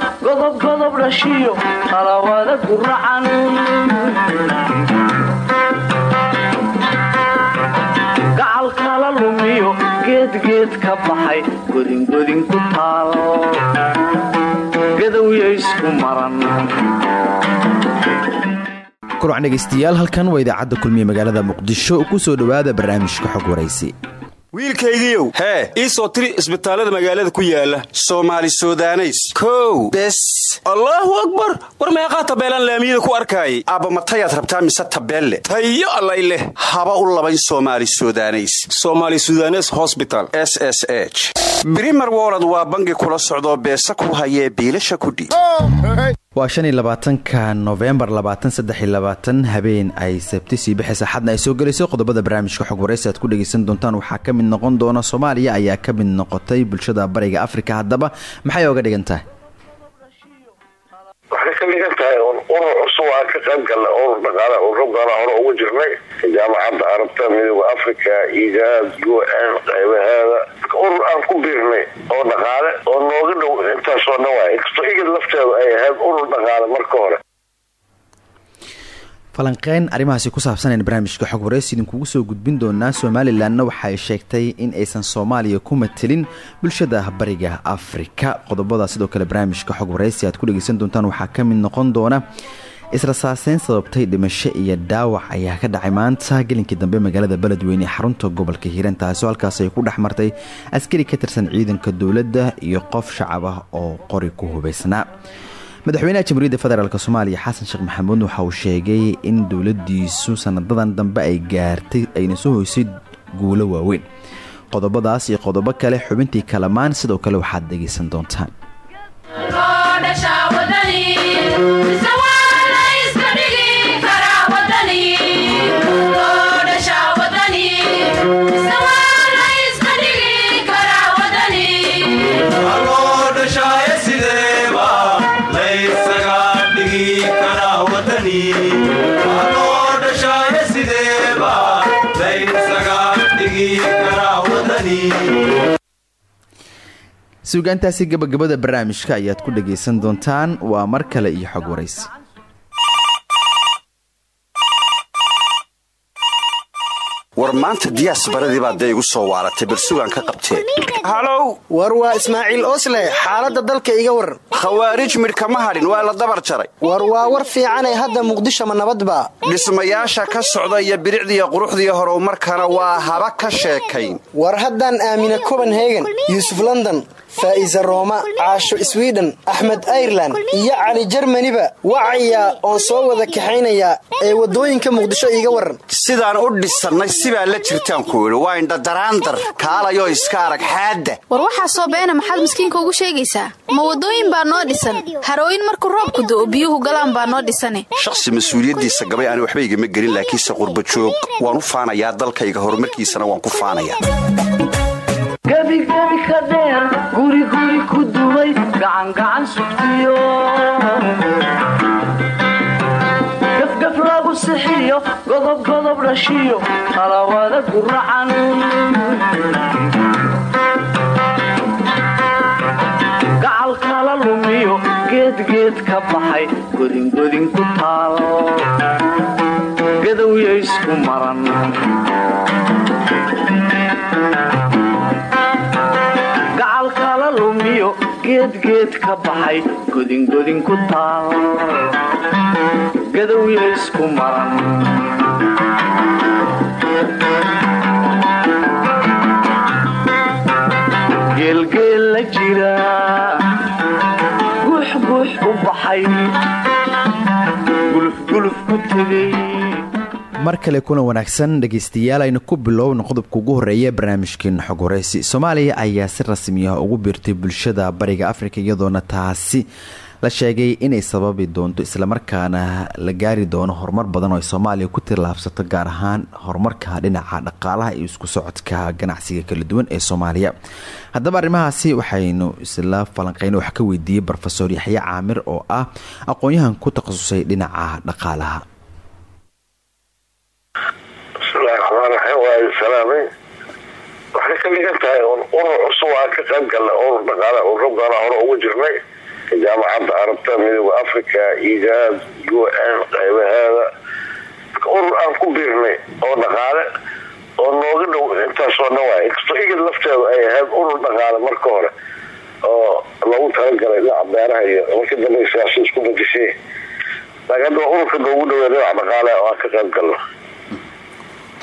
suxiyo godobgodob dhashiyo talawada guracan gacal kala lumiyo geedgeed ka baxay godingodin ku taal. Gadowya isku maran. Kulan dhegaystayaal halkan waa idaacadda kulmiye magaalada muqdisho ku soo dhowaada barnaamijka xog waraysi wiilkaygiiow hee ii soo tiri isbitaallada magaalada ku yaalla soomaali sudaneys. Kow bes allaahu akbar! War meeqaa tabeelaan laamiyada ku arkaayay. Aabba matayaad rabtaa mise tabeelle? Tayo allay leh. Haba u labayn soomaali sudaneys. Somaali sudanes hosbital s s h. Wolod waa bangi kula socdoo beesa ku hayee biilasha kudhiib waa shan iyo labaatanka nofembar labaatan saddex iyo labaatan habeen ay sabti sii bixaysa xadna ay soo gelayso qodobada barnaamijka xog waraysi aad ku dhegaysan doontaan waxaa ka mid noqon doona soomaaliya ayaa ka mid noqotay bulshada bariga afrika haddaba maxay oga dhigan tahay ka qayb galna urur dhaqaala ururgaala hore ugu jirnay. Jaamacadda arabta midooda africa igaad un qaybaheeda urur aan ku biirnay oo dhaqaale oo nooga dhow intaasoo dhan waay inkastoo igid lafteedu ay ahayd urur dhaqaale marka hore. Falanqeyn arrimahaasi ku saabsan aynu barnaamijka xog waraysi idinkugu soo gudbin doonaa somalilanna waxay sheegtay in aysan soomaaliya ku matelin bulshada bariga afrika. Qodobada sidoo kale barnaamijka xog waraysi aad ku dhegeysan doontaan waxaa ka mid noqon doona israsaaseyn sababtay dhimasho iyo dhaawac ayaa ka dhacay maanta gelinkii dambe magaalada beledweyne ee xarunta gobolka hiiraan taasoo halkaas ay ku dhex martay askari ka tirsan ciidanka dowladda iyo qof shacab ah oo qori ku hubaysnaa madaxweynaha jamhuuriyadda federaalk soomaaliya xasan sheekh maxamuud waxa uu sheegay in dowladiisu sanadadan dambe ay gaartay ayna soo hoysay guulo waaweyn. Qodobadaas iyo qodobo kale xubintii kalamaan sidoo kale waxaad dhegaysan doontaan suugaantaasi gabagabada barnaamijka ayaad ku dhagaysan doontaan. Waa mar kale iyo xog waraysi. War maanta diyaas baradii baa dee igu soo waaratay bal sugaan ka qabtee. Halow! War waa ismaaciil osle xaaladda dalka iga waran khawaarij midhka ma hadhin waa la dabar jaray. War waa war fiicanay hadda muqdisho ma nabadba dhismayaasha ka socda iyo bilicdiiyo quruxdiiyo horumarkana waa haba ka sheekayn. War haddaan aamina copenhagen yuusuf london faa'iisa rooma caasho swiden axmed airelan iyo cali jermaniba wacaya oon soo wada kaxaynayaa ee waddooyinka muqdisho iiga waran sidaan u dhisannay sibaa la jirtaan ku idhi waa indhadaraandar kaalayoo iska arag xaadda war waxaa soo beena maxaad miskiinka ugu sheegaysaa ma waddooyin baa noo dhisan harooyin markuu roobku do'o biyuhu galaan baa noo dhisane shakhsi mas'uuliyaddiisa gabay ani waxba igama gelin laakiinse qurbajoog waan u faanayaa dalkayga horumarkiisana waan ku faanayaa gebigebi ka dheer guriguri ku duway gacangacan sugtiyo gafgaf lagu sixiyo godobgodob dhashiyo talawada guracan gacal kala lumiyo geedgeed ka baxay godingodin ku taal gadowya isku maran geedgeed ka baxay godingodin ku taal gadowya isku maran geelgeel la jira. Guuxguux u baxay. Gulufguluf ku tegay mar kale kuna wanaagsan dhegaystayaal aynu ku bilowna qodobka ugu horreeya barnaamijkeena xog waraysi soomaaliya ayaa si rasmi ah ugu biirtay bulshada bariga afrika iyadoona taasi la sheegay inay sababi doonto islamarkaana la gaari doono horumar badan oo ay soomaaliya ku tillaabsato gaar ahaan horumarka dhinaca dhaqaalaha iyo isku socodka ganacsiga kala duwan ee soomaaliya. Haddaba arrimahaasi waxaynu isla falanqeyna wax ka weydiiyey rofesor yaxye caamir oo ah aqoon-yahan ku takhasusay dhinaca dhaqaalaha salaamay. Waxay ka dhigan tahay urur cusub aan ka qayb galnay urur dhaqaale ururgaala hore ugu jirnay. Jaamacadda carabta midooda africa igaad go'aan qaybaheeda. Urur aan ku biirnay oo dhaqaale oo nooga dhow intaasoo dhan waay. Inkastoo igad lafteedu ay ahayd urur dhaqaale marka hore oo loogu talagalay dhinaca beeraha iyo markii dambe siyaasa isku badishay laakiin hadda waa ururka noogu dhinaca dhaqaale oo ka qayb galno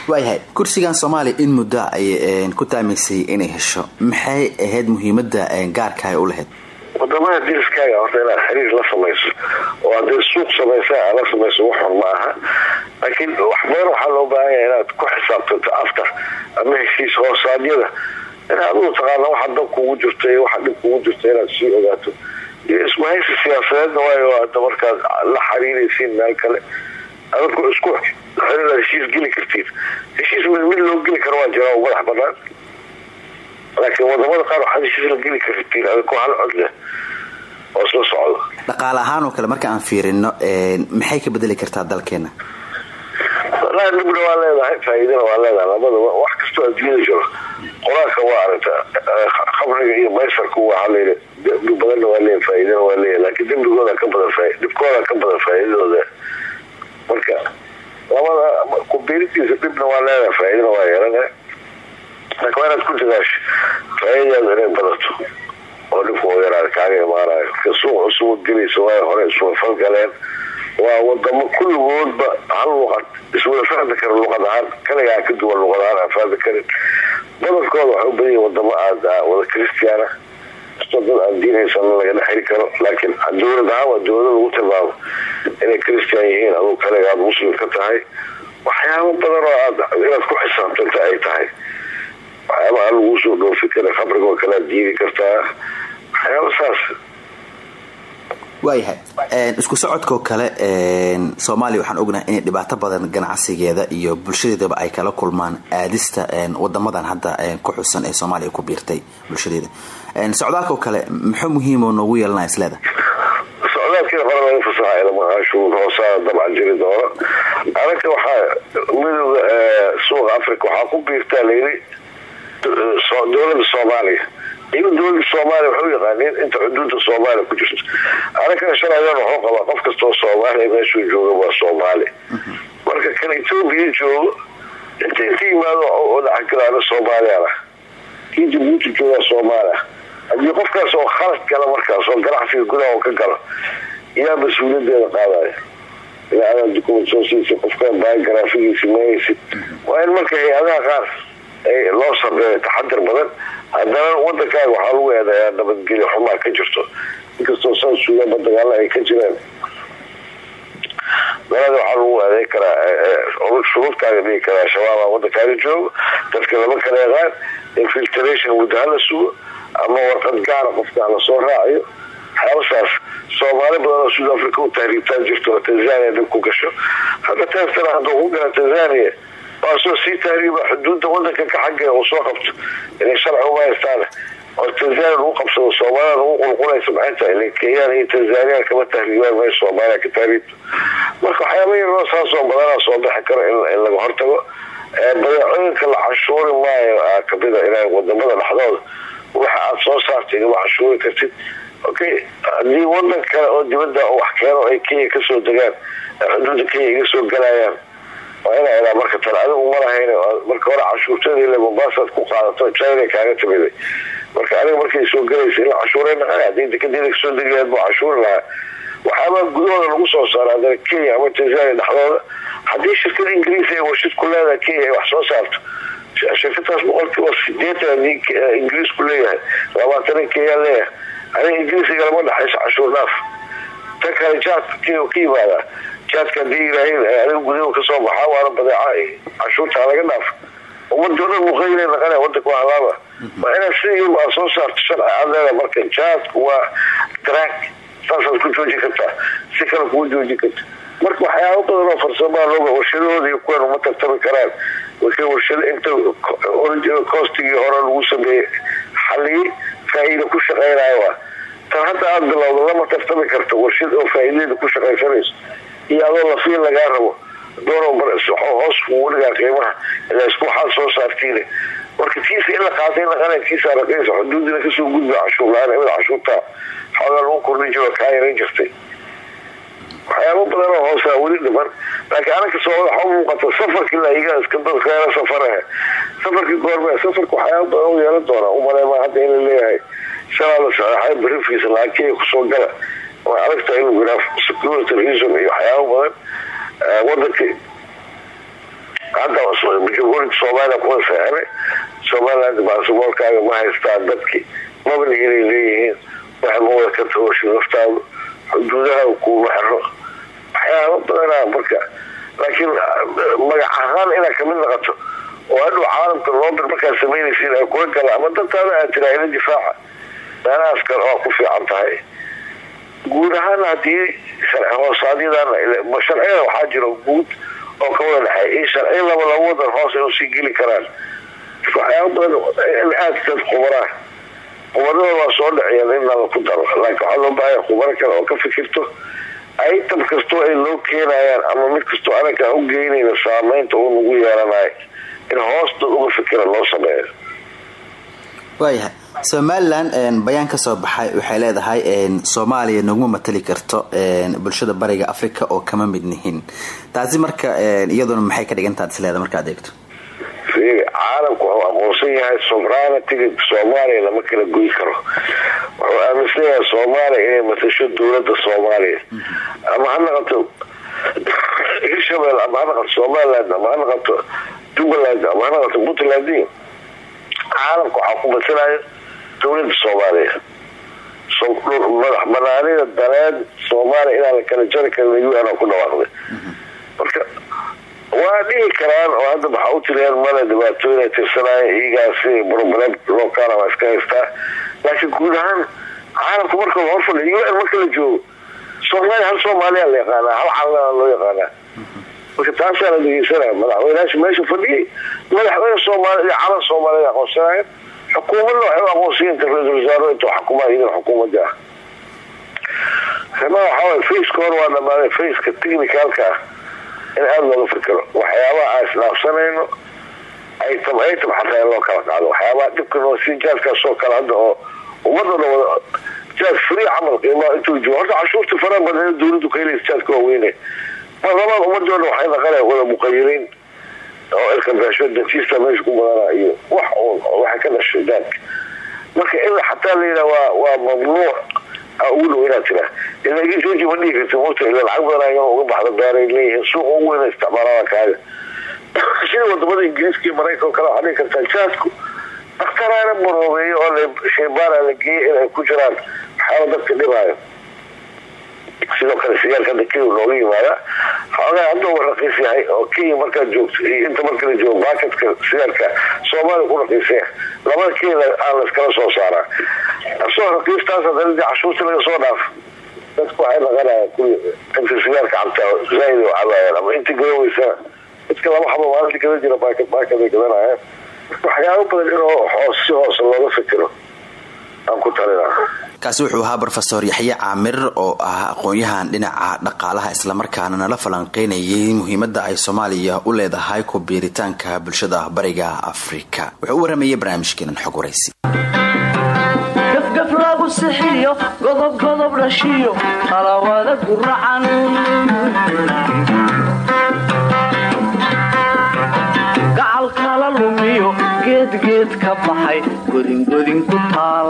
waayahay kursigan soomaaliya in muddo ay ku taamaysay inay hesho. Maxay ahayd muhiimada gaarka ay u lahayd waddamada diriskaaga horta inaad xiriir la samayso. Oo hadday suuq samaysa aad la samayso waxun ma aha laakiin wax badan waxaa loo baahan yahay inaad ku xisaabtanto after ama heshiis hoosaadyada in aduu taqaana waxa dab kugu jirta iyo waxa dhib kugu jirta inaad sii ogaato. Iyo ismahaysi siyaasadeedna waayo markaad la xiriiraysiin meel kale. Adadku isku xiriir heshiis geli kartiin heshiis mid loo geli karo waa jira madax banaan laakiin waddamada qaar waxaad heshiis la geli kartiin adinku hal cod leh oo isla socdo dhaqaale ahaan oo kale marka aan fiirino maxay ka bedeli kartaa dalkeena walahi dhibna waa leedahay faa'iidana waa leedahay labadaba wax kastoo adduunyada jiro qur'aanka waa aragta khamriga iyo maysarku waa halayl dembi badanna waa leeyahay faa'iidana waa leeyahay laakiin dembigooda ka badan dhibkooda ka badan faa'iidadooda marka labada kubiiritiisa dhibna waa leedahay faa'iidana waa yeelana laakiin waa inaad ku dadaasho faa'iidadeedu inay badato oo dhibka u yaraada kaaga imaanayo marka suuq cusubad gelaysa waa hore iswada falgaleen waa wadamo kulligoodba hal luqad iswada fahmi kara luqad ahaan kaligaa ka duwan luqad ahaan aan fahmi karin badankooda waxay u badan yihiin wadamo aad wada christiana dad aan diinaysan laga dhexeli karo laakiin dowlad waa dowlado lagu tilmaamo inay christian yihiin aduu kaliga aad muslim ka tahay waxyaabo badan oo aad inaad ku xisaabtanta ay tahay. Waxyaaba aan laguu soo dhoofi karin khabrigoo kale aad diidi kartaa. Waxyaaba saas waayahay isku socodkao kale soomaaliya waxaan ognahay inay dhibaato badan ganacsigeeda iyo bulshadeedaba ay kala kulmaan aadista wadamadan hadda ku xusan ee soomaaliya ku biirtay bulshadeeda. Socdaalkao kale muxuu muhiimo noogu yeelanaya isleeda socdaalkii hore laga fasaxa ilmaashuur hoosaa dabcan jiri doono anaka waxaa midooda suuqa africa waxaa ku biirtaa layidhi dowladda soomaaliya iyagu dowladda soomaaliya waxay u yaqaaniin inta xuduudda soomaaliya ku jirto. Anakana shalaydan waxuu qabaa qof kastoo soomaaliya meeshuu jooga waa soomaali. Marka kan etoobiya joogo inta inta yimaado dhacagalaana soomaaliyaan ah. Kii jabuuti joogaa soomaali ah. Haddii qofkaas oo khalad gala markaas oo ganacsiga gudaha oo ka galo yaa mas'uuliyadeeda qaadaya ilaa adaa dukumad soo siisa qofkaan baagarafigiisi mayaysid waa in marka hay'adaha qaar loo taxadir badan. Haddana wadankaaga waxaa lagu eedeeyaa nabadgelyo xumaa ka jirto. Inkastoo san suudaanba dagaalo ay ka jiraan. Dalada waxaa lagu eeday karaa dhigi karaa shabaaba wadankaaga joogo. Dadka lama kala yaqaan infiltration muddo hala sugo ama warqad gaara qofka hala soo raacayo. Waxyaabasaas soomaali badan oo suud africa u tahriibtaan jirto tanzania dib ku gasho. Hadda teestana hadduu ku gala tanzania waasoo sii tahriiba xuduudda wadanka ka xaggeeda uu soo qabto. Inay sharci uma haystaan oo tanzania lagu qabsado soomaalida lagu qulqulaysa maxay tahay ile kenyaan iyo tanzania kama tahriibaan meesha soomaaliya ka tahriibto marka waxyaaba yaroo saasoo badanaa soo bixi karo in laga hortago. Badeecooyinka la cashuuri maayo kamida ina waddamada dhexdooda waxa aad soo saarta igama cashuuri kartid. Okay haddii wadan kale oo dibada wax keeno ay kenya ka soo degaan xuduudda kenya iga soo galayaan waa ina ilaa marka tan adigu malahayn marka hore cashuurtadii le mombaasaad ku qaadato china kaaga timiday marka adiga markay soo galaysa ila cashuuray naqan haddii dekadida ka soo degi lahayd buu cashuuri lahaa. Waxaaba gudahooda lagu soo saara hadana kenya ama tanzania dhexdooda. Haddii shirkada ingiriis ee warshid ku leedahay kenya wax soo saarto. Shirkadaas boqolkiiba sideetan haddii ingiriisku leeyahay labaatana kenya leeyahay. Aniga ingiriis igalama dhexayso cashuur dhaaf. Tan kale jaadka ka jaadka haddii yiraahin aniga gudaha ka soo baxaa waana badeeca cashuurtaa laga dhaaf. Naqana wadanka waa halaaba. Waa inaad sidii soo saarto sharci aad leeda marka jaadku waa ku joojin kartaa. Si kale kugu joojin karta marka waxyaaba badan oo farsamaa looga warshadahooda kuwan ku shaqeynayo waa. Tan hadda aada tartami karto warshad iyo adoo lafiil lagaa rabo doon hoos kugu dhigaa qiimaha ilaa isku waxaad soo saartiine. Marka tiisa in la qaatay naqana tiisa raqiisa xuduudina ka soo gudba cashuur la'aan imid cashuurta xoogaa lagu kordhin jiro kaa yaran jirtay. Waxyaabo badan oo hoosaa weli dhiman. Laakiin anaka soo waxa muuqata safarkii laiga iska dadkeena safarahe safarkii goorme safarka waxyaaba badan u yeelan doonaa. Umaleema hadda in leeyahay. Shalaa la saxeexay barifiisa lacagkeyga ku soo gala way adagtahay inuu security reason iyo waxyaabo badan wadanka hadda jamhuuriyadda soomaaliya kuwa saxeexay somaliland basaboorkaaga ma haystaan dadkii mabna inay leeyihiin waxa ma wada ka tagoshi naftaadu xuduudaha kuuma xiro waxyaaba badanaa marka laakiin magac ahaan inaad ka mid naqato oo hadhow caalamka loodir markaad samaynaysiin ay kula gala ama dantaada aad tiraa ila difaaca meelahaas kale ku fiican tahay guud ahaan haddii sharciyada waxaa jiro guud oo ka wada dhexeey in sharciya laba laba wadan hoos ay u sii geli karaan. Waxyaaba badan in aad dad qubaraa qubarada waa soo dhaciyeen in nala ku daro. Laakiin waxaa loo baahaya khubaro kale oo ka fikirto. Item kastoo ay loo keenayaan ama mid kastoo anaga u geynayna saameynta uu in hoos dad uga fikira loo sameeyo somalilan bayaan ka soo baxay waxay leedahay soomaaliya naguma matali karto bulshada bariga africa oo kama mid nihin. Taasi marka iyaduna maxay ka dhigantaad isleeda markaad eegto? Caalamku wuxuu aqoonsan yahay sovereigntiga soomaaliya lama kala goy karo. Wuxuu aaminsan yahay soomaaliya inay matasho dowladda soomaaliya. Ama ha naqato hirshabelle ama ha naqato somaliland ama ha naqato jubbaland ama ha naqato puntland. Caalamka waxaa ku matalayo dowladda soomaaliya. Madax banaanida daneed soomaaliya inaan la kala jari karin u n ku dhawaaqday. Marka waa dhihi karaan oo hadda waxaa u tiriyeen male dhibaatooyin ay tirsanaayen iyagaasi problem local waa iska haystaa. Laakiin guud ahaan caalamku marka la horfadhiyo u n marka la joogo soomaaliya hal soomaaliya la yaqaanaa hal caalamana loo yaqaanaa. Marka taasaa la dhegeysanaya madaxweyneyaasha meesha fadhiyay madaxweyne soomaaliya iyo soomaaliya aqoonsanaayeen xukuumadna waxay u aqoonsayen inta ra'isul wasaaro intuu xukumaa idan xukuumadda ah rima waxaaway faceka hor waa dhamaaday faceka technicalka ah in aada looga fikiro waxyaabaha aan isdhaafsanayno aytam aytam xataa loo kala qaado waxyaabaha dhibka noo si jaaskaasoo kale hadda oo ummadana wada jaas free camal qiimaa intuu joogo horta cashuurta badan dowladdu ka helaysa jaaska waaweyne baarlamaan ummadooda waxay naqanaya wada muqayiriin oo ilkabeesho dentista meesha ku badana iyo wax waxay ka dhashay daanka marka in xataa layidhaa waa waa mamnuuc ugu dhow inaad tiraa ila igi jooji ma dhihi karti mota ila lacag badan ayagoo uga baxda beeray leeyihiin suuqa ugu weyna isticmaalada kaaga. Sida waddamada ingiriiska iyo maraykan o kale waxaa dhihi kartaa jaasku dakhtaraana baroobeeyo oo shaybaana la geeyay inay ku jiraan waxyaaba dadka dhibaayo sidoo kale sigaarka kenya looga yimaada xoogaa hadduu raqiis yahay oo kenya markaad joogto iyo inta marka la joogo baaketka sigaarka soomaaliya ku raqiisaya labada kenya aan layskala soo saaraa asoo raqiistaas hadana dee cashuurta laga soo dhaaf dadku waxay naqanayaan kuli inta sigaarka cabtaa zaaid oo cabaayaan ama inta gadoweysana dadka laba xabo maalinta kada jira baaket baaket ay gadanayaan waxyaabo badan in hoos si hoose looga fikiro aan ku talinaa kaasi wuxuu ahaa rofesor yaxye caamir oo ah aqoon-yahan dhinaca dhaqaalaha islamarkaana nala falanqeynayay muhiimada ay soomaaliya u leedahay ku biiritaanka bulshada bariga afrika. Wuxuu u waramayay barnaamijkeenan xog waraysi geedgeed ka baxay godingodin ku taal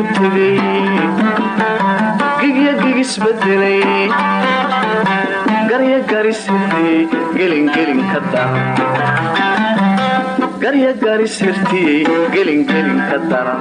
ku tegay gigya gigisbedelay garya garisirtiyey gelingelin ka daran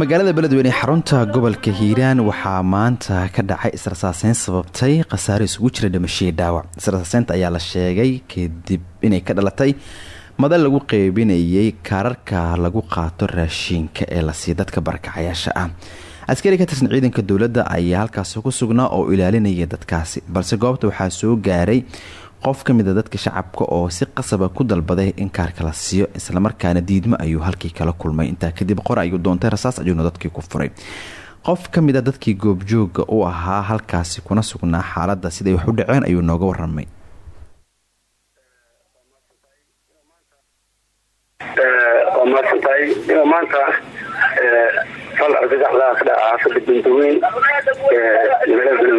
magaalada beledweyne xarunta gobolka hiiraan waxaa maanta ka dhacay israsaaseyn sababtay khasaare isugu jira dhimashii dhaawac. Israsaaseynta ayaa la sheegay kadib inay ka dhalatay madal lagu qeybinayay kaararka lagu qaato raashiinka ee la siiya dadka barakacayaasha ah. Askari ka tirsan ciidanka dowladda ayaa halkaasi ku sugnaa oo ilaalinaya dadkaasi balse goobta waxaa soo gaaray qof ka mid a dadka shacabka oo si qasaba ku dalbaday in kaarka la siiyo islamarkaana diidmo ayuu halkii kala kulmay. Intaa kadib qor ayuu doontay rasaas ayuuna dadkii ku furay. Qof ka mid a dadkii goobjooga u ahaa halkaasi kuna sugnaa xaaladda siday wax u dhaceen ayuu nooga waramay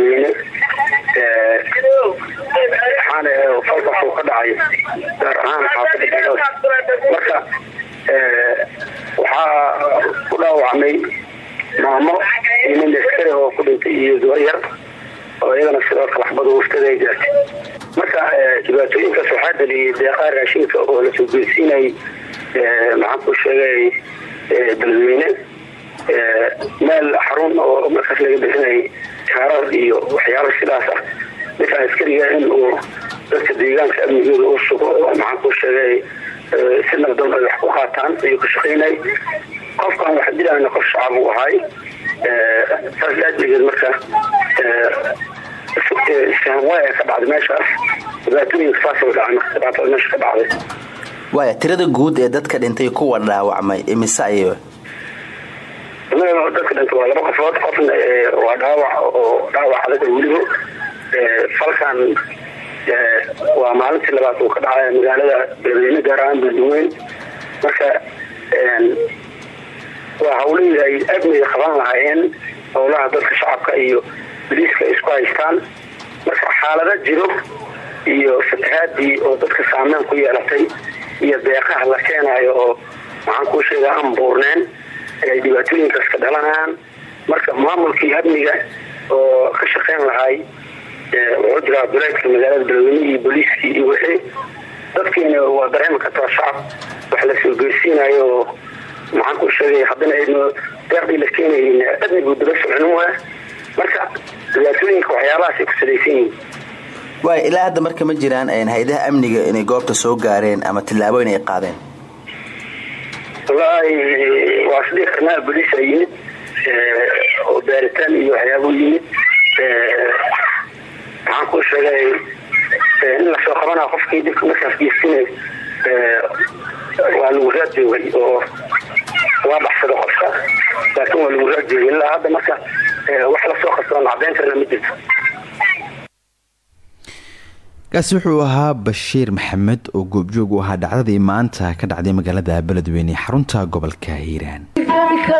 waa waxaana falkaasuu ka dhacay gaar ahaan marka waxaa ku dhaawacmay maamo nin oo ku dhintay iyo gabar yar oo iyagana sidoo kale xabada waftada ay marka dhibaatooyinkaas waxaa dhaliyay deeqaa raashinka oo la soo geersiinayay maxaan ku sheegay beledweyne meel xarun oo markaas laga bixinayay kaarar iyo waxyaalo sidaas ah. Ninkaa askariga in uu dadka deegaanka amnigooda u sugo oo maxaan ku sheegay si nabdoon ay wax ku qaataan ayuu ka shaqaynay qofkan wax dilayna qof shacab uu ahay saas aadligeed marka sahanwaaya ka dhacday meeshaas. Dhibaatooyinka saasoo dhacay marka dhibaatada meesha ka dhacday. Tirada guud ee dadka dhintay kuwa dhaawacmay imise ay dhintay waa laba qofood. Qofna waa dhaawac oo dhaawac adag weliba falkan waa maalintii labaad uu ka dhacay magaalada beledweyne gaar ahaan marka waa hawlihii ay amniga qaban lahaayeen howlaha dadka shacabka iyo boliiska ay isku haystaan. Marka xaalada jiro iyo fatahaadii oo dadka saameyn ku yeelatay iyo deeqaha la keenayo oo maxaan kuu sheega aan buurneen ay dhibaatooyinkaas ka dhalanayaan marka maamulkii amniga oo ka shaqeyn lahay wuxuu jiraa duleedka magaalada iyo booliiskii iyo wixii. Dadkiina waa dareemi kartaa shacab wax la soo geersiinayo oo maxaan kuu sheegay haddana aynu deeqdii la keenayn amnigu daba soconin waa marka dhibaatooyinka waxyaabahaas ay ku salaysan yihiin. Ilaa hadda marka ma jiraan hay'adaha amniga inay goobta soo gaareen ama tillaabooyin ay qaadeen wallaahi waa isdhihi karnaa boliisa yimid oo baaritaan iyo waxyaabuu yimid maxaan kuu sheegay in la soo qabanaa qofkii dibka markaas geystina waa lagu raad joogay oo waa baxsada qofka. Laakiin waa lagu raad joogay ilaa hadda marka wax la soo qabtoon caddayn karna ma jirto kaasi wuxuu ahaa bashiir maxamed oo goobjoog u ahaa dhacdadii maanta ka dhacday magaalada beledweyne xarunta gobolka hiiraan. Ka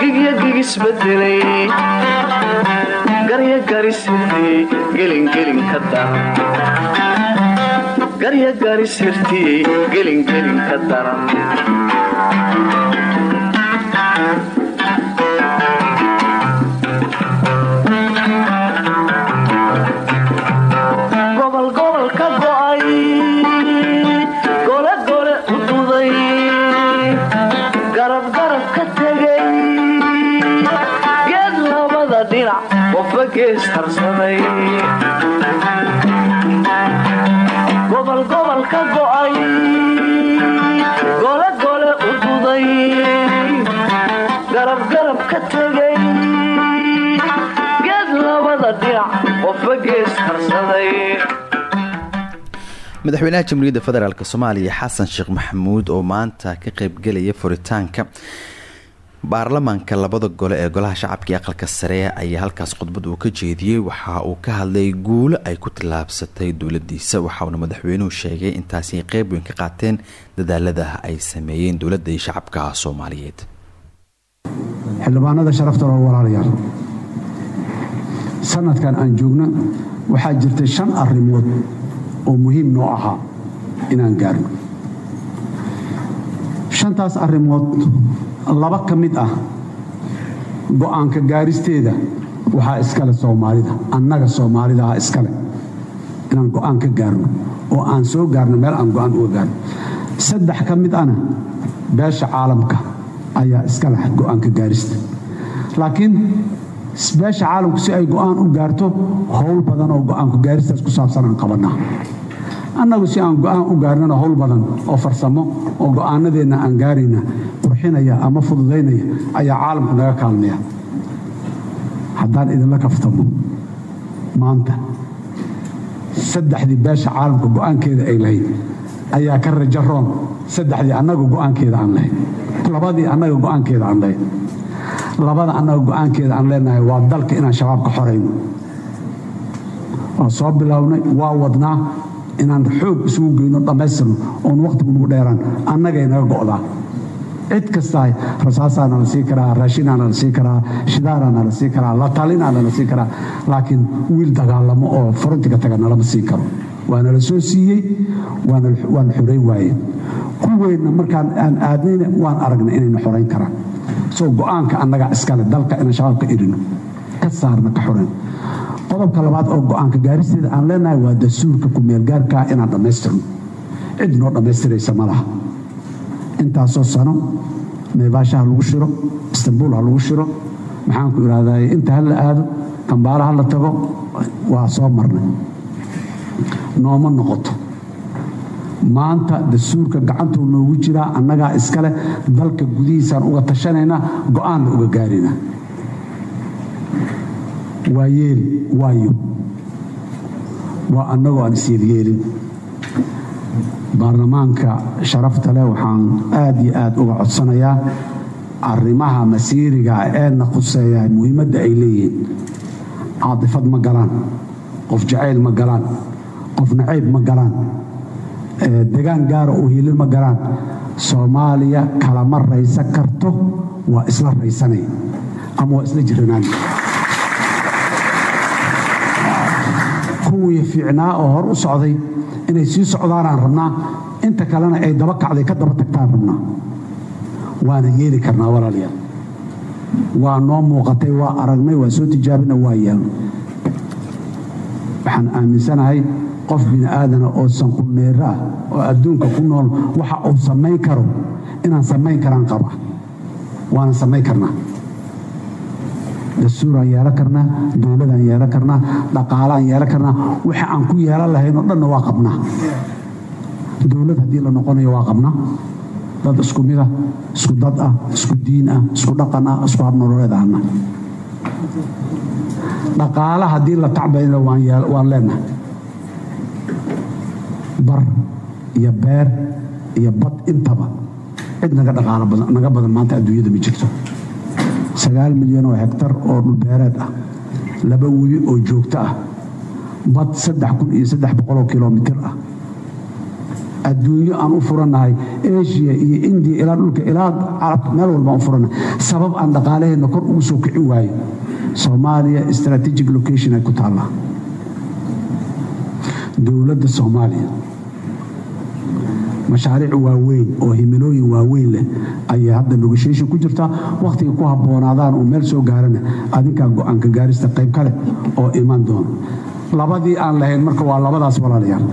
gigya gigisbedelay garya garisirtiyey gelingelin ka daran garya garisirtiyey gelingelin ka daran ka go'ay golegole u duday garabgarab ka tegay geed labada dhinac qofba gees harsaday madaxweynaha jamhuuriyadda federaalk soomaaliya xasan sheekh maxamuud oo maanta ka qayb qaybgelaya furitaanka baarlamaanka labada gole ee golaha shacabka aqalka sare ayaa halkaas khudbad uu ka jeediyey. Waxa uu ka hadlay guulo ay ku tillaabsatay dowladiisa waxauna madaxweynuhu sheegay intaasi ay qeyb weyn ka qaateen dadaalada ay sameeyeen dowladda iyo shacabka soomaaliyeed. Xildhibaanada sharafta loo walaalayaal. Sanadkan aan joogno waxaa jirtay shan arrimood oo muhiim noo ahaa inaan gaarno shantaas arrimood laba ka mid ah go'aanka gaaristeeda waxaa iskale soomaalida annaga soomaalida ah iskale. Inaan go'aan ka gaarno oo aan soo gaarno meel aan go'aan uga gaarno. Saddex ka mid ana beesha caalamka ayaa iska leh go'aanka gaarista. Laakiin beesha caalamku si ay go'aan u gaarto howl badan oo go'aanku gaaristaas ku saabsan aan qabannaa annagu si aan go'aan u gaarnana howl badan oo farsamo oo go'aanadeenna aan gaarayna qurxinaya ama fududaynaya ayaa caalamku naga kaalmaya. Haddaan idinla kaftamo maanta saddexdii beesha caalamka go'aankeeda ay lahayd ayaa ka rajaroon saddexdii annaga go'aankeeda aan lahayd labadii annaga go'aankeeda aan lahayd labada annaga go'aankeeda aan leenahay waa dalka inaan shabaabka xorayno. Waa soo bilownay waa wadnaa inaan xoog isugu geyno dhammaystirno oon nugu dheeraan annagay naga go'daa cid kastaa rasaasaana la sii karaa raashinaana la sii karaa shidaanaana la sii karaa la talinaana la sii karaa laakiin wiil dagaalamo oo frontiga taga nalama siin karo. Waana la soo siiyey waana xorayn waayeen kuweenna markaan aan aadnayna waan aragnay inayna xorayn karaan soo go'aanka annaga iskale dalka inaan shabaabka irino ka saarna ka xorayn qodobka labaad oo go'aanka gaaristeeda aan leenahay waa dastuurka kumeelgaarkaa inaan dhammaystirno cid noo dhammaystiraysa ma laha. Intaasoo sano meebaasha ha lagu shiro istanbuul ha lagu shiro maxaanku idhahday inta ha la aado kambaala ha la tago waa soo marnay. Nooma noqoto. Maanta dastuurka gacantuu noogu jiraa annagaa iskale dalka gudihiisaan uga tashanaynaa go'aanna uga gaarina waa yeeli waayo. Waa annagoo aan isyeelyeelin baarlamaanka sharafta leh waxaan aad iyo aad uga codsanayaa arrimaha masiiriga eena khuseeya muhiimadda ay leeyihiin. Caatifad ma galaan qof jacayl ma galaan qof nacayb ma galaan degaan gaara oo hiilin ma galaan. Soomaaliya kalama raysan karto waa isla raysanay ama waa isla jiranaan kuwii fiicnaa oo hor u socday inay sii socdaanaan rabnaa. Inta kalena ay daba kacday ka daba tagtaan rabnaa. Waana yeeli karnaa walaalayaal waa noo muuqatay waa aragnay waa soo tijaabina waa yeelna waxaan aaminsanahay qof bini aadana oo sanqulneero ah oo adduunka ku nool waxa uu samayn karo. Inaan samayn karaan qaba. Waana samayn karnaa dastuuraan yeelan karnaa dowladaan yeelan karnaa dhaqaalaan yeelan karnaa waxa aan ku yeelan lahayn oo dhanna waa qabnaa dowlad haddii la noqonayo waa qabnaa dad isku mid ah isku dad ah isku diin ah isku dhaqan ah isku habnololeed ahna. Dhaqaala haddii la tacbayna waan leenahay. Bar iyo beer iyo bad intaba cid naga dhaqaalo naga badan maanta adduunyada ma jirto sagaal milyan oo hegtar oo dhulbeereed ah laba webi oo joogto ah bad saddex kun iyo saddex boqoloo kilomitir ah. Adduunyo aan u furannahay eshiya iyo indiya ilaa dhulka ilaa carabta meel walbaan u furannahay sabab aan dhaqaalaheenna kor ugu soo kici waayo soomaaliya strategic location ay ku taallaa. Dowladda soomaaliya mashaariic waaweyn oo himilooyin waaweyn leh ayay hadda negotiation ku jirtaa wakhtiga ku habboonaadaan oo meel soo gaarana adinkaa go'aanka gaarista qayb kale oo iman doono labadii aan lahayn marka waa labadaas walaalayaal.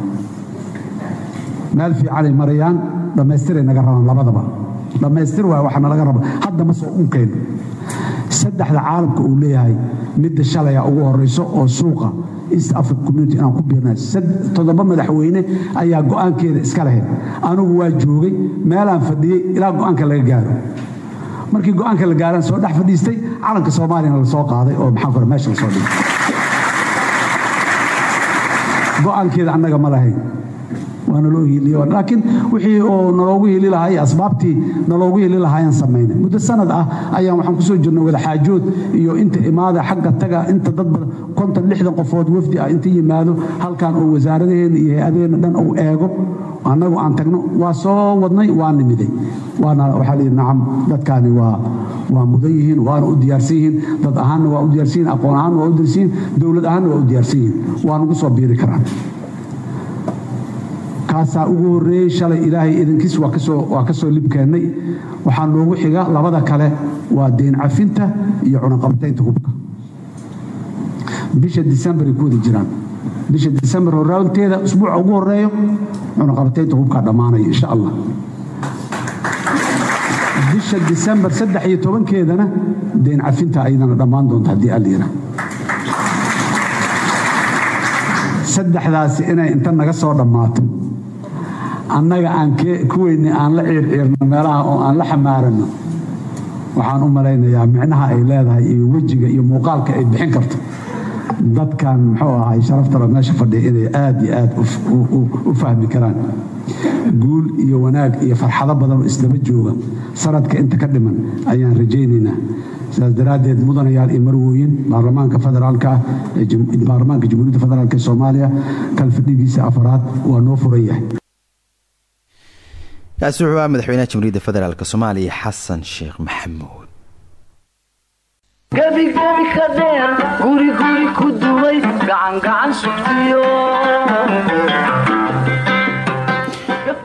Meel fiicanay marayaan dhammaystiray naga rabaan labadaba. Dhammaystir waay waxaana laga raba hadda ma soo unkeen saddexda caalamka uu leeyahay midda shalaya ugu horayso oo suuqa east africa community inaan ku biirnay. Toddoba madaxweyne ayaa go'aankeeda iska lahayd. Anigu waa joogay meelaan fadhiyey ilaa go'aanka laga gaaro. Markii go'aanka la gaaraan soo dhex fadhiistay calanka soomaaliyana la soo qaaday oo maxaa kore meesha la soo dhigay? Go'aankeeda annaga ma lahayn waa naloo hiiliye laakiin wixii oo naloogu hili lahaa iyo asbaabtii naloogu hili lahaayaan samaynay muddo sanad ah ayaan waxaan ku soo jirnay wadaxaajood iyo inta imaada xagga taga inta dad badan konton lixdan qofood wafdi ah inta yimaado halkan oo wasaaradaheena iyo hay'adaheenna dhan uu eego. Annagu aan tagno waa soo wadnay waa nimiday waana waxaa la yidhi nacam dadkaani waa waa mudan yihiin waana u diyaarsan yihiin. Dad ahaanna waa u diyaarsan yihiin aqoon ahaanna waa u diyaarsan yihiin dowlad ahaanna waa u diyaarsan yihiin waa nagu soo biiri karaan kaasaa ugu horreeyey shalay ilaahay idankiis waa ka soo libkeennay waxaa noogu xiga labada kale waa deen cafinta iyo cunaqabataynta hubka. Bisha disembaray ku wada jiraan. Bisha disembar horaalteeda usbuuca ugu horeeyo cunaqabataynta hubkaa dhammaanaya insha allah bisha disembar saddex iyo tobankeedana deen cafinta ayadana dhammaan doonta haddii allayira saddexdaasi inay inta naga soo dhammaato annaga aan kuweynay aan la ciirciirno meelaha oo aan la xamaarano. Waxaan u malaynayaa micnaha ay leedahay iyo wejiga iyo muuqaalka ay bixin karto. Dadkan muxuu ahay sharaftalo meesha fadhiya inay aad iyo aad u fahmi karaan. Guul iyo wanaag iyo farxado badan oo isdaba jooga. Sanadka inta ka dhiman ayaan rajaynaynaa. Sidaas daraaddeed mudanayaal iyo marwooyin baarlamaanka federaalka ah baarlamaanka jamhuuriyadda federaalk ee soomaaliya kalfadhigiisa afaraad waa noo furan yahay kaasi wuxuu ah madaxweynaha jamhuuriyadda federaalk soomaaliya xasan sheekh maxamuud. Gebigebi ka dheer guriguri ku duway gacangacan sugtiyo.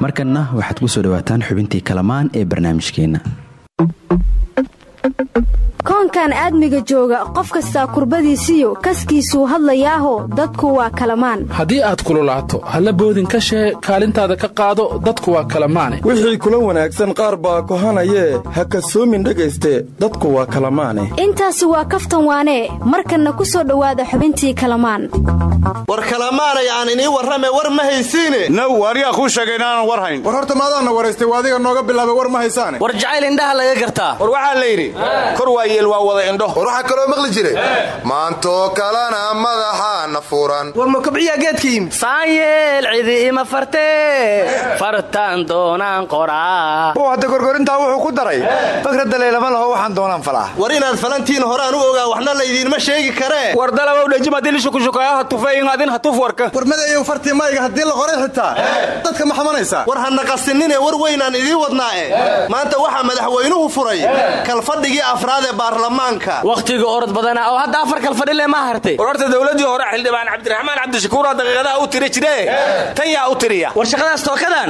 Markanna waxaad ku soo dhawaataan xubintii kalamaan ee barnaamijkeenna koonkan aadmiga jooga qof kastaa kurbadiisiyo kaskiisuu hadlayaaho dadku waa kalamaan. Haddii aad kululaato halla boodin ka shee kaalintaada ka qaado dadku waa kalamaane. Wixii kula wanaagsan qaar baa kohanayee ha kasoomin dhegayste dadku waa kalamaane. Intaasi waa kaftan waanee markanna ku soo dhowaada xubintii kalamaan. War kalamaanay aan inii warrame war ma haysiine. Naw ariyaa kuu sheegay inaanan war hayn? War horta maadaanna waraystay waa adiga nooga bilaabay war ma haysaane. War jacayl indhaha laga gartaa. War waxaa la yidhi kor waayeel waa wada indho. War waxaa kaloo maqli jire maantoo kalena madaxaana furan. War ma kobciyaa geedka yimid? Saanyeel cidi ima fartee fartaan doonaan qoraa. U hadda gorgorintaa wuxuu ku daray. Fakra daleelama laho waxaan doonaan falaa. War inaad falantiin horaan u ogaa waxna laydiinma sheegi karee war dalabow dhejimadilishukushukayaha tufeyin adin hatuf warka. War madayow fartii mayga haddii la qoray xitaa. Dadka ma xamanaysaa war hana qasinine war weynaan idiin wadnaae. Maanta waxaa madaxweynuhu furay. Kalfadhigii afraad ee baarlamaanka. Wakhtiga orod badana oo hadda afar kalfadhile ma hartay. War horta dowladdii hore xildhibaan cabdiraxmaan cabdishakuura daqiiqadaha u tiri jire. Tan yaa u tiriya. War shaqadaas tookadan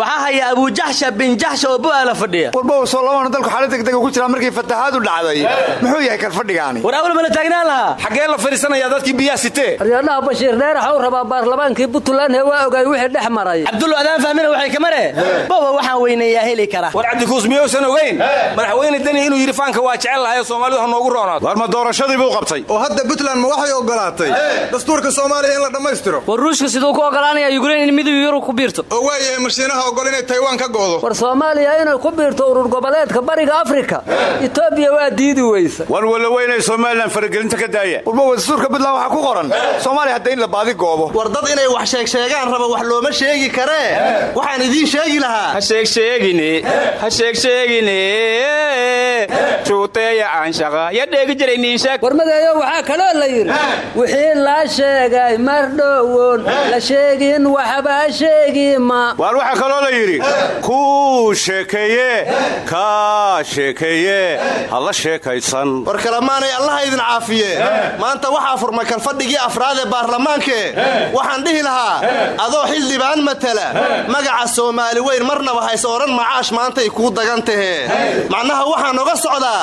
waxaa haya abuujaxsha binjaxsha oo bu'aala fadhiya. Warbow soo labana dalku xaalad degdega ku jiraa markii fatahaadu dhacday. Muxuu yahay kalfadhigaani war awal mala taagnaan lahaa? Xaggee la fadhiisanayaa dadkii biyaa sitee? Aryadhaha bashiir dheeraxa u rabaa baarlamaankii puntland hee waa ogaay wixii dhex maray. Cabdullo adaan fahmina waxay ka mare bowa waxaan weyneeyaa heli kara. War cabdikuus miyuusan ogayn madaxweyne deni inuu yidhi faanka waa jecel lahay soomaalidu ha noogu roonaado war ma doorashadii buu qabtay? Oo hadda puntland ma waxay ogolaatay dastuurka soomaaliya in la dhammaystiro. War ruushka siduu ku ogolaanaya yukrain in midowga yurub ku biirto. Oo waayahay mashiinaha ogol inay taywan ka go'do. War soomaaliya inay ku biirto urur goboleedka bariga afrika. Etoobiya waa diidi weysa. War walla weynay somalilan faragelinta ka daaya warbow dastuurka puntland waxaa ku qoran? Soomaaliya hadda in la baadi goobo. War dad inay wax sheegsheegaan raba wax looma sheegi karee. Waxaan idiin sheegi lahaa. Ha sheegsheegine ha sheegsheegine juuteeya aanshaqa ya dheegi jiray niinshaag warmadeeyo waxaa kaloo la yidhi wixii la sheegay mar dhowoon la sheegin waxba sheegima waar waxaa kaloo la yidhi kuu sheekeeye kaa sheekeeye ha la sheekaysan. War kalamaanay allaha idin caafiye. Maanta waxaa furmay kalfadhigii afraad ee baarlamaanke. Waxaan dhihi lahaa adoo xildhibaan matala magaca soomaali weyn marnaba hayse odhan macaash maantay kuu dagan tahee macnaha waxaa noga socdaa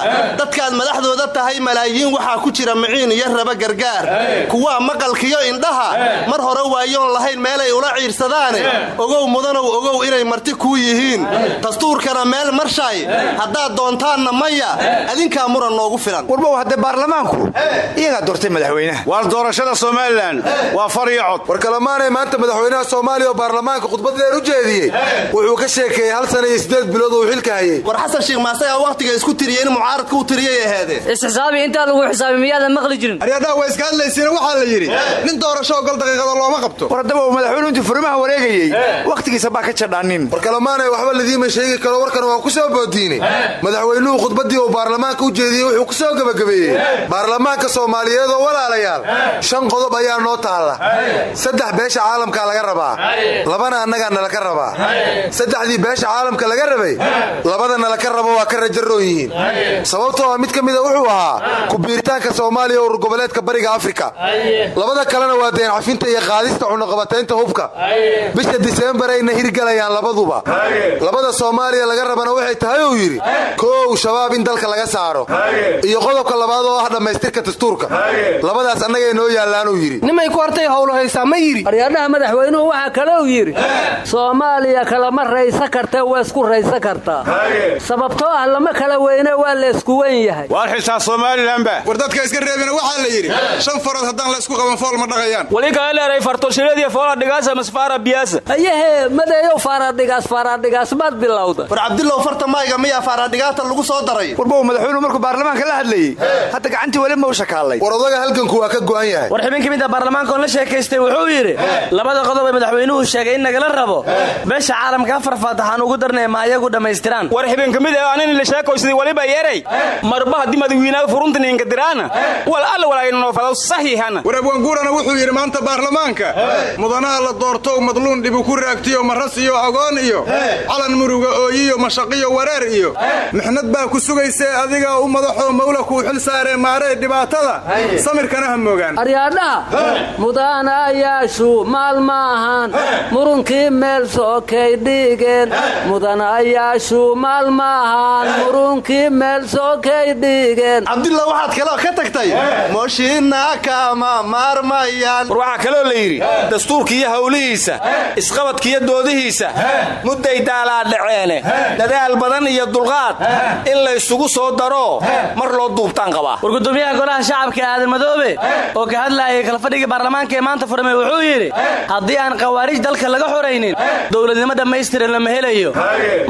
dadkaad madaxdooda tahay malaayiin waxaa ku jira miciin iyo raba gargaar. Kuwaa maqalkiyo indhaha mar hore waayoon lahayn meelay ula ciirsadaane ogow mudanow ogow inay marti kuu yihiin. Dastuurkana meel marshaay haddaad doontaanna maya adinkaa muran noogu filan. Warbow haddee baarlamaanku. Iyagaa doortay madaxweynaha waar doorashada somalilan? Waa far iyo cod. War kalamaanay maanta madaxweynaha soomaaliya oo baarlamaanka khudbaddeer u jeediyey wuxuu ka sheekeeyey hal sana iyo siddeed bilood uu xilka hayey war xasan sheekh maasagaa wakhtiga isku tiriyey in mucaaradka tiriyay aheedeen isxisaabi intaa lagu xisaabi miyaadan maqli jirin? Aryadhaha waa iska hadlaysiina waxaa la yidhi nin doorasho ogol daqiiqado looma qabto. War haddaba uu madaxweynu intuu furimaha wareegayey. Wakhtigiisa baa ka jadhaanin. War kalemaanay waxba ladiima sheegi karo warkan waa ku soo boodiine. Madaxweynuhu khudbaddii uu baarlamaanka u jeediyey wuxuu ku soo gebagabeeyey. Baarlamaanka soomaaliyeed oo walaalayaal. Shan qodob ayaa noo taalla. Saddex beesha caalamkaa laga rabaa. Labana annagaa nalaka rabaa. Saddexdii beesha caalamka laga rabay. Labada nalaka rabo waa ka rajaroon yihiin sababtoo ah mid ka mida wuxuu ahaa ku-biiritaanka soomaaliya urur goboleedka bariga afrika. Labada kalena waa deen cafinta iyo qaadista cunuqabataynta hubka. Bisha diseembar ayna hirgalayaan labaduba. Labada soomaaliya laga rabana waxay tahay uu yidhi koow shabaab in dalka laga saaro. Iyo qodobka labaad oo ah dhammaystirka dastuurka. Labadaas annagay noo yaallaanuu yidhi. Nimay ku hortay howlo haysaa ma yidhi. Aryaadhaha madaxweynuhu waxaa kale uu yidhi soomaaliya kalama raysa kartee waa isku raysa kartaa sababtoo ah lama kala weyne waa laysku weyn yahay. Waar xitaa somalilanba war dadka iska reebina waxaa la yidhi shan farood haddaan la isku qaban fool ma dhaqayaan. Wali kaga leeray fartoshireediyo foola dhigaasa masfaara biyaasa ayahee madeeyow faaradhigaas faaradhigaas maad bilowda war cabdilow farta mayga miyaa faaradhigaata lagu soo daray? Warbow madaxweynuhu markuu baarlamaanka la hadlayey hadda gacantii weli ma u shakaalay. War odaga halganku waa ka go'an yahay. War xubin ka mid a baarlamaanka oon la sheekaystay wuxuu yidhi labada qodob ee madaxweynuhu sheegay in nagala rabo beesha caalamka afar faataxaan ugu darnay ma ayagu dhammaystiraan. War xibin ka mid ah anin la sheekaysidii waliba yeeray marba haddii madaxweynaha furuntaninka diraana wal alla walaayno falaw saxiixana. War abwaanguurana wuxuu yidhi maanta baarlamaanka mudanaha la doorto madluun dhibu ku raagtiyo maras iyo agoon iyo calan muruga ooyiyo mashaqiyo wareer iyo mixnad baa ku sugaysee adiga u madaxoo mawla kuu xil saaree maaree dhibaatada samirkana ha moogaan. Aryaadhaha mudanayaashu maal maahan murunkii meel sookay dhigeen mudanayaashu maal maahan murunkii meel sookay dhigeen cabdilla waxaad kaloo ka tagtay mooshiina kama maarmayaan war waxaa kaloo la yidhi dastuurkiiyo howlihiisa isqabadkiiyo doodihiisa mudday daalaa dhaceene. Dadaal badan iyo dulqaad in la ysugu soo daro mar loo duubtaan qabaa. War gudoomiyaha golaha shacabka aadan madoobe oo ka hadlaayay kalfadhigii baarlamaanka ee maanta furmay wuxuu yidhi haddii aan khawaarij dalka laga xoraynin dowladnimo dhammaystiran lama helayo.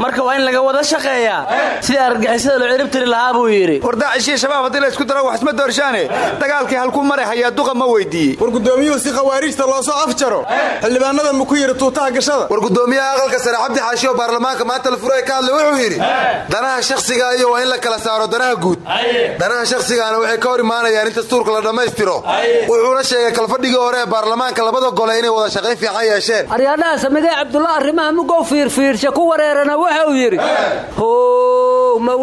Marka waa in laga wada shaqeeyaa sidii argagixisada loo ciribtiri lahaa buu yidhi war daacishiyo shabaab haddii la isku daro wax isma doorshaane dagaalkii halkuu maray hayaa duqa ma weydiiyey. War gudoomiyuhu si khawaarijta loo soo afjaro xildhibaanada ma ku yidhi tuutaha gashada. War gudoomiyaha aqalka sare cabdi xaashi oo baarlamaanka maanta la furo ee ka hadlay wuxuu yidhi danaha shakhsiga iyo waa in la kala saaro danaha guud. Danaha shakhsigaana waxay ka hor imaanayaan in dastuurka la dhammaystiro. Wuxuuna sheegay kalfadhigii hore ee baarlamaanka labada gole inay wada shaqayn fiican yeesheen. Aryaadhaha samidee cabdulla arrimaha mugow fiirfiirsha ku wareerana waxa uu yidhi how ma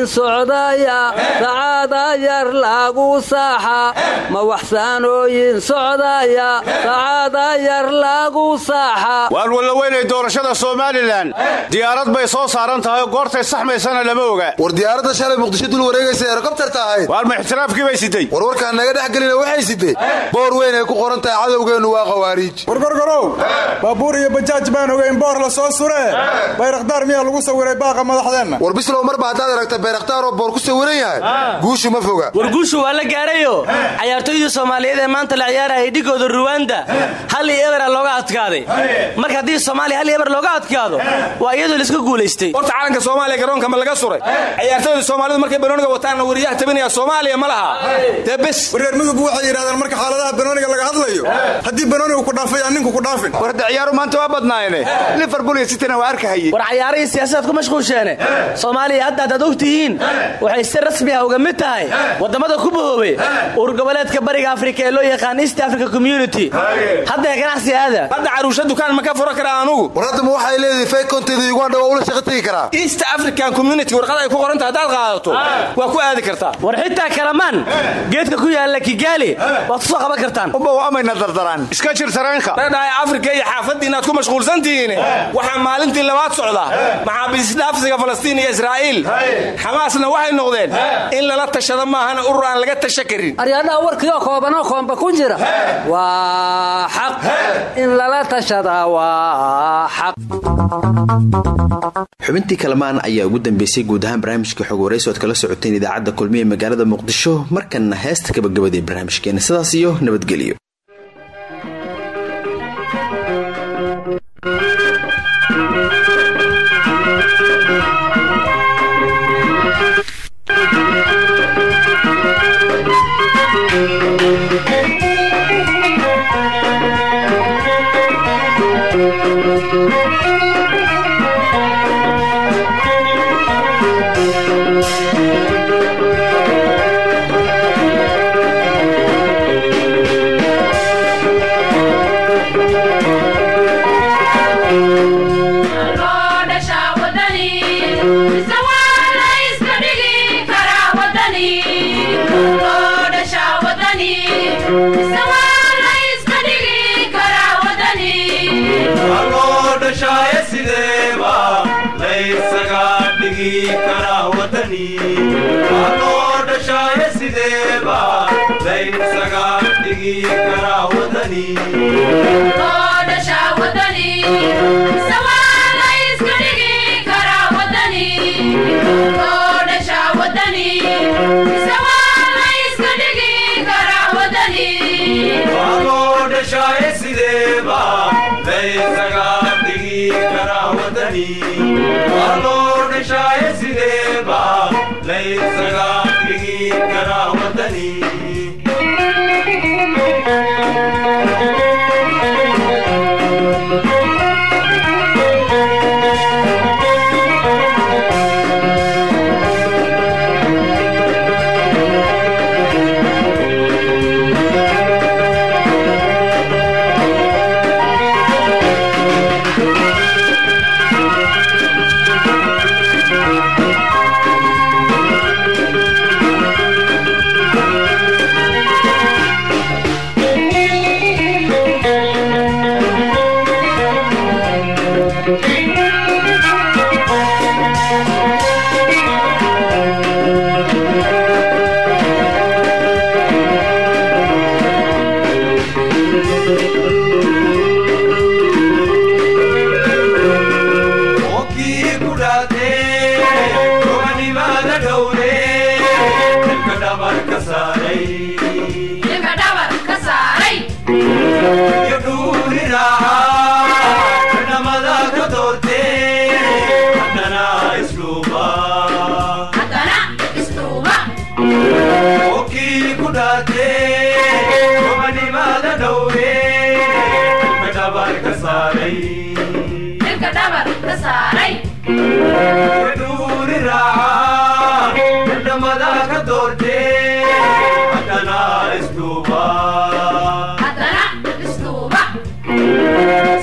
waxsaanooyin socdaya sacaada yar lagu saaxa ma waxsaanooyin socdaya sacaada yar lagu saaxa waan walla weynay doorashada somalilan. Diyaarad bay soo saaran tahay oo goortay saxmaysana lama oga. War diyaaradda shalay muqdisho dul wareegaysa herokobtarta ahayd. Waar ma ixtiraafkii bay siday war warkaan naga dhex gelina waxay sidee boor weyn ay ku qoran tahay cadowgeennu waa khawaariij. Wargorgorow baabuur iyo bajaaj baan ogayn boor la soo suree bayrakhdaar miyaa lagu sawiray baaqa madaxdeenna war bislow marba haddaad aragta bayrakhtaar oo boor ku sawiran yahay guushu ma foga. War guushu waa la gaarayo. Cayaartooydii soomaaliyeed ee maanta la ciyaarayay dhigooda ruwanda hal iyo ebera looga adkaaday. Marka haddii soomaaliya hal iyo eber looga adkaado waa iyadoo laiska guulaystay. Horta calanka soomaaliya garoonka ma laga suray. Ciyaartooyda soomaalidu markay banooniga wataanna wariyaha tabinaya soomaaliya ma laha. Dee bes. Wareer midowgu waxay yidhahdaan marka xaaladaha banooniga laga hadlayo haddii banoonigu ku dhaafay aan ninku ku dhaafin. War hadda ciyaaru maanta waa badnaayene liverpool iyo cityna waa arkahayey war cayaarihii siyaasaad ku mashquulsheene soomaaliya hadda haddaad og tihiin waxay si rasmi ah uga mid tahay waddamada ku bahoobay urur goboleedka bariga afrika ee loo yaqaan east africa community. Hadda ganacsi aada. Hadda caruusha dukaan ma ka fura karaa anugu? War waxay leedahay faykonteeda uganda waa ula shaqo tegi karaa. East african community warqad ay ku qoranta haddaad qaadato waa ku aadi kartaa. War xitaa kalamaan geedka ku yaalla kigaali waad ku soo qaban kartaan. Uba amayna dardaraan iska jir tareenka dhadhahay afrika iyo xaafadii inaad ku mashquulsantihiin. Waxaa maalintii labaad socda maxaabiisdhaafsiga falastiin iyo israa'iil xamaasna waxay noqdeen in lala tashado maahana urur aan laga tasha karin aryaadhaha warkiioo koobanoo koomba ku jira. Waa xaq. In lala tashadaa waa xaq. Xubintii kalamaan ayaa ugu dambeysay guud ahaan barnaamijka xog kala socoteen idaacadda kulmiye magaalada muqdisho markanna heesta gabagabadee barnaamijkeena. Sidaas iyo nabadgelyo aloodhashaaye sideeba laysagaa dhigii karaa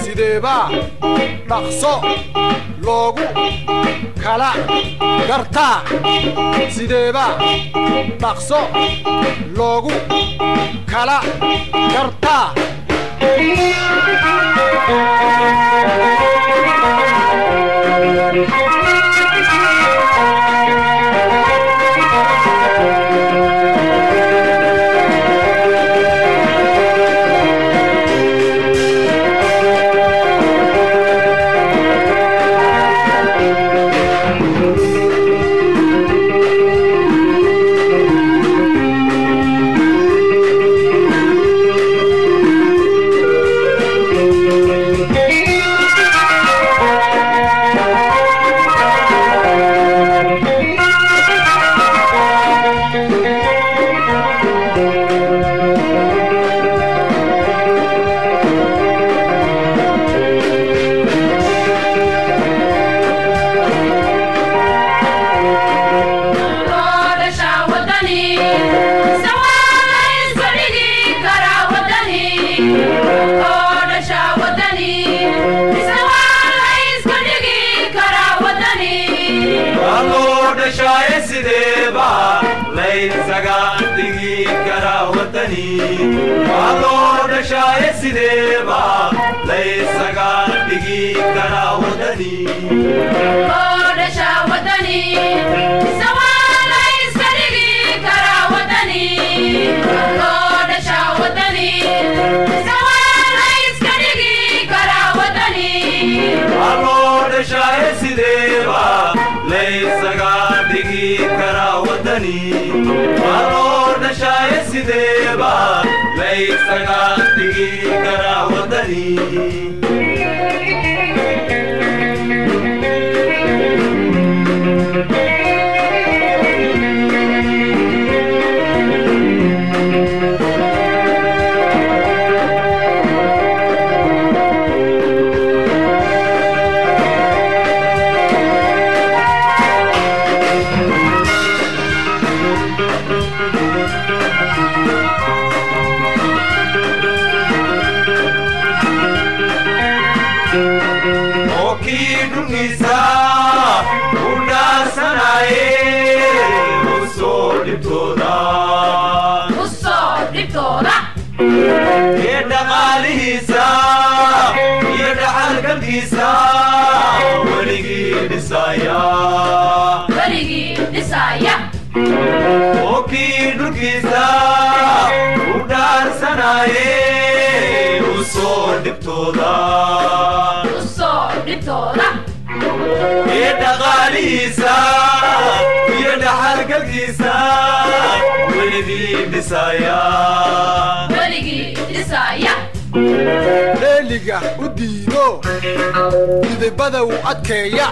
sideebaa dhaqso loogu kala gartaa sideebaa dhaqso loogu kala gartaa teeba laysaga dhigi kara wadani oo kii dhulkiisa u dhaarsanaye u soo dhibtooda iyo dhaqaalihiisa iyo dhaxalgalkiisa weligii dhisaya dheeliga u diido didibada u adkeeya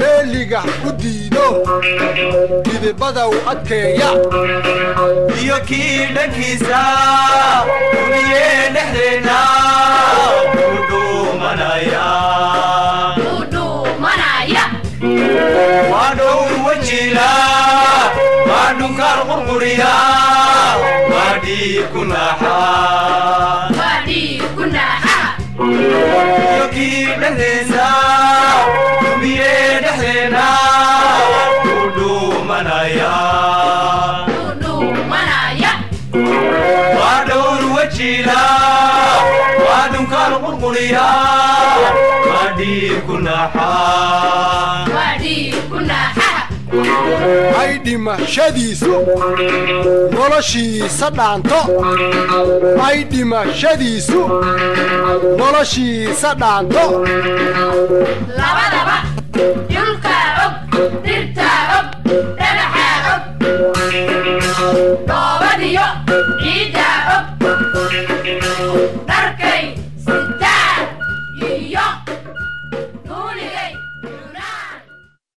dheeliga u diido didibada u adkeeya iyo kii dhankiisa duniyee dhexdeenna u dhuumanaya waa dhowr wejila waa dhunkaal qurquriya waa dhiig ku naaxa iyo kii dhexdiisa dumiyee dhexdeena u dhuumanaya waa dhowr wejila waa dhunkaal qurquriya waa dhiig ku naaxa ay dhimashadiisu noloshiisa dhaanto ay dhimashadiisu noloshiisa dhaanto labadaba yulkaa og dirtaa og dhagaxa